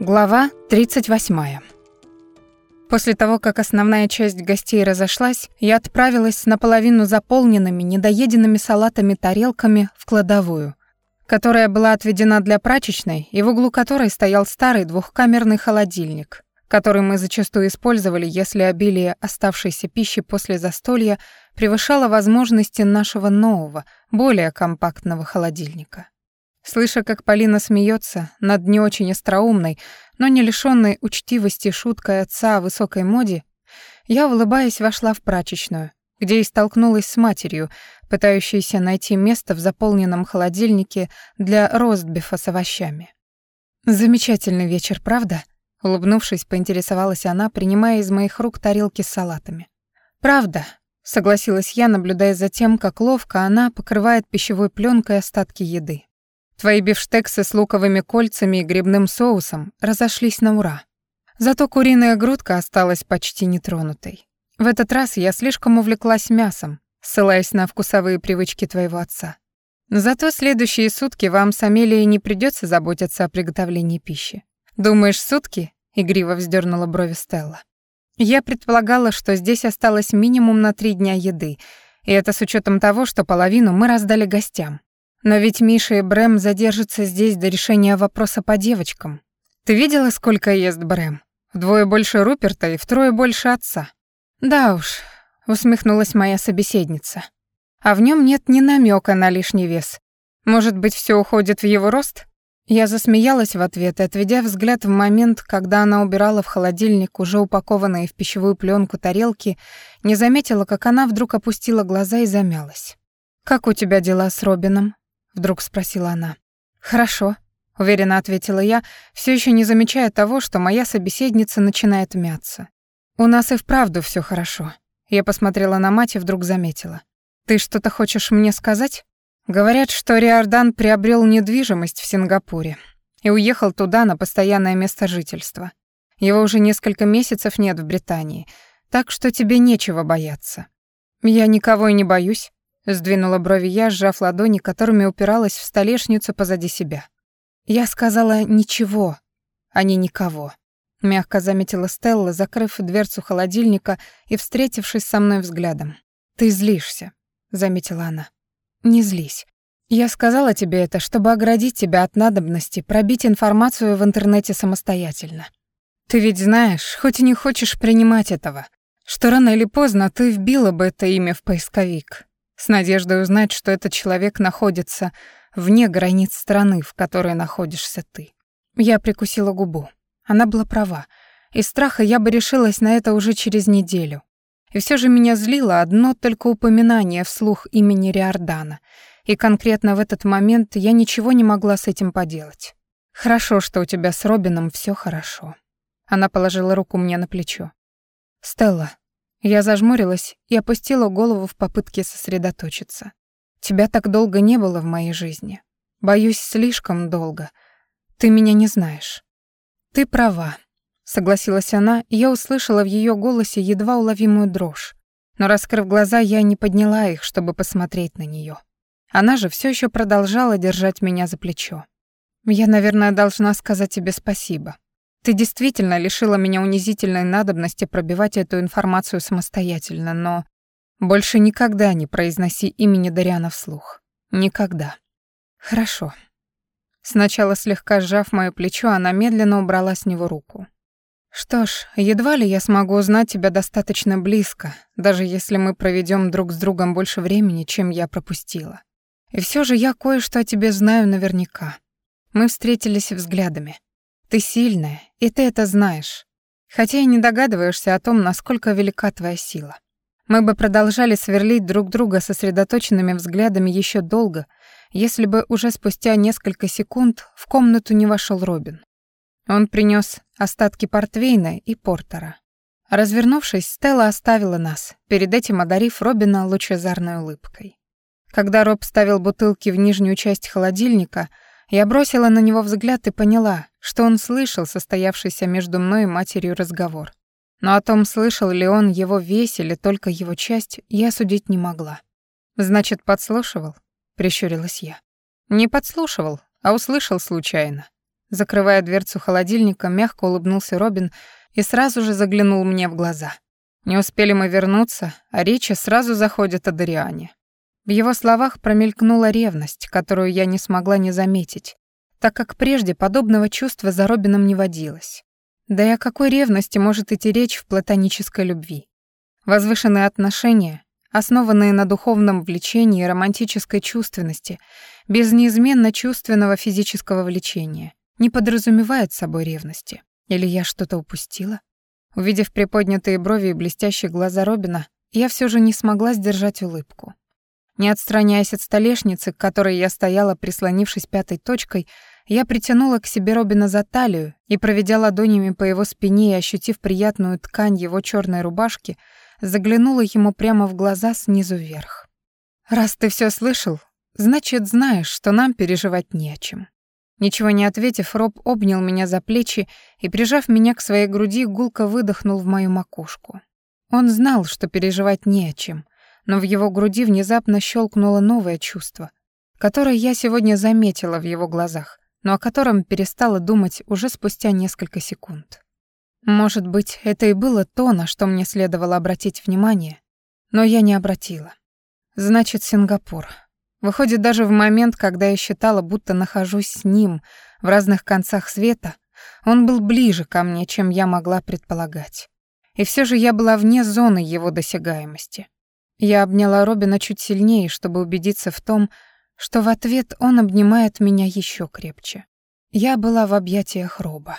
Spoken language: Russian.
Глава 38. После того, как основная часть гостей разошлась, я отправилась с наполовину заполненными, недоеденными салатами тарелками в кладовую, которая была отведена для прачечной и в углу которой стоял старый двухкамерный холодильник, который мы зачастую использовали, если обилие оставшейся пищи после застолья превышало возможности нашего нового, более компактного холодильника. Слыша, как Полина смеется над не очень остроумной, но не лишённой учтивости шуткой отца о высокой моде, я, улыбаясь, вошла в прачечную, где и столкнулась с матерью, пытающейся найти место в заполненном холодильнике для ростбифа с овощами. «Замечательный вечер, правда?» Улыбнувшись, поинтересовалась она, принимая из моих рук тарелки с салатами. «Правда», — согласилась я, наблюдая за тем, как ловко она покрывает пищевой пленкой остатки еды. Твои бифштексы с луковыми кольцами и грибным соусом разошлись на ура. Зато куриная грудка осталась почти нетронутой. В этот раз я слишком увлеклась мясом, ссылаясь на вкусовые привычки твоего отца. Зато следующие сутки вам с Амелией не придется заботиться о приготовлении пищи. Думаешь, сутки? Игриво вздернула брови Стелла. Я предполагала, что здесь осталось минимум на три дня еды, и это с учетом того, что половину мы раздали гостям. Но ведь Миша и Брэм задержатся здесь до решения вопроса по девочкам. Ты видела, сколько ест Брэм? Вдвое больше Руперта и втрое больше отца. Да уж, усмехнулась моя собеседница. А в нем нет ни намека на лишний вес. Может быть, все уходит в его рост? Я засмеялась в ответ отведя взгляд в момент, когда она убирала в холодильник уже упакованные в пищевую пленку тарелки, не заметила, как она вдруг опустила глаза и замялась. «Как у тебя дела с Робином?» Вдруг спросила она. Хорошо, уверенно ответила я, все еще не замечая того, что моя собеседница начинает мяться. У нас и вправду все хорошо. Я посмотрела на мать и вдруг заметила. Ты что-то хочешь мне сказать? Говорят, что Риордан приобрел недвижимость в Сингапуре и уехал туда на постоянное место жительства. Его уже несколько месяцев нет в Британии, так что тебе нечего бояться. Я никого и не боюсь, Сдвинула брови я, сжав ладони, которыми упиралась в столешницу позади себя. Я сказала «ничего», а не «никого». Мягко заметила Стелла, закрыв дверцу холодильника и встретившись со мной взглядом. «Ты злишься», — заметила она. «Не злись. Я сказала тебе это, чтобы оградить тебя от надобности пробить информацию в интернете самостоятельно. Ты ведь знаешь, хоть и не хочешь принимать этого, что рано или поздно ты вбила бы это имя в поисковик, с надеждой узнать, что этот человек находится вне границ страны, в которой находишься ты. Я прикусила губу. Она была права. Из страха я бы решилась на это уже через неделю. И все же меня злило одно только упоминание вслух имени Риордана, и конкретно в этот момент я ничего не могла с этим поделать. «Хорошо, что у тебя с Робином все хорошо». Она положила руку мне на плечо. «Стелла, я зажмурилась и опустила голову в попытке сосредоточиться. Тебя так долго не было в моей жизни. Боюсь, слишком долго. Ты меня не знаешь. Ты права, согласилась она, и я услышала в ее голосе едва уловимую дрожь. Но раскрыв глаза, я не подняла их, чтобы посмотреть на нее. Она же все еще продолжала держать меня за плечо. Я, наверное, должна сказать тебе спасибо. Ты действительно лишила меня унизительной надобности пробивать эту информацию самостоятельно, но больше никогда не произноси имени Дариана вслух. Никогда. Хорошо. Сначала слегка сжав моё плечо, она медленно убрала с него руку. Что ж, едва ли я смогу узнать тебя достаточно близко, даже если мы проведем друг с другом больше времени, чем я пропустила. И все же я кое-что о тебе знаю наверняка. Мы встретились взглядами. Ты сильная, и ты это знаешь. Хотя и не догадываешься о том, насколько велика твоя сила. Мы бы продолжали сверлить друг друга сосредоточенными взглядами еще долго, если бы уже спустя несколько секунд в комнату не вошел Робин. Он принес остатки портвейна и портера. Развернувшись, Стелла оставила нас, перед этим одарив Робина лучезарной улыбкой. Когда Роб ставил бутылки в нижнюю часть холодильника, я бросила на него взгляд и поняла, что он слышал состоявшийся между мной и матерью разговор. Но о том, слышал ли он его весь или только его часть, я судить не могла. «Значит, подслушивал?» — прищурилась я. «Не подслушивал, а услышал случайно», — Закрывая дверцу холодильника, мягко улыбнулся Робин и сразу же заглянул мне в глаза. Не успели мы вернуться, а речи сразу заходят о Дариане. В его словах промелькнула ревность, которую я не смогла не заметить, так как прежде подобного чувства за Робином не водилось. Да и о какой ревности может идти речь в платонической любви? Возвышенные отношения, основанные на духовном влечении и романтической чувственности, без неизменно чувственного физического влечения, не подразумевают собой ревности. Или я что-то упустила? Увидев приподнятые брови и блестящие глаза Робина, я все же не смогла сдержать улыбку. Не отстраняясь от столешницы, к которой я стояла, прислонившись пятой точкой, я притянула к себе Робина за талию и, проведя ладонями по его спине и ощутив приятную ткань его черной рубашки, заглянула ему прямо в глаза снизу вверх. «Раз ты все слышал, значит, знаешь, что нам переживать не о чем». Ничего не ответив, Роб обнял меня за плечи и, прижав меня к своей груди, гулко выдохнул в мою макушку. Он знал, что переживать не о чем, но в его груди внезапно щелкнуло новое чувство, которое я сегодня заметила в его глазах, но о котором перестала думать уже спустя несколько секунд. Может быть, это и было то, на что мне следовало обратить внимание, но я не обратила. Значит, Сингапур. Выходит, даже в момент, когда я считала, будто нахожусь с ним в разных концах света, он был ближе ко мне, чем я могла предполагать. И все же я была вне зоны его досягаемости. Я обняла Робина чуть сильнее, чтобы убедиться в том, что в ответ он обнимает меня еще крепче. Я была в объятиях Роба.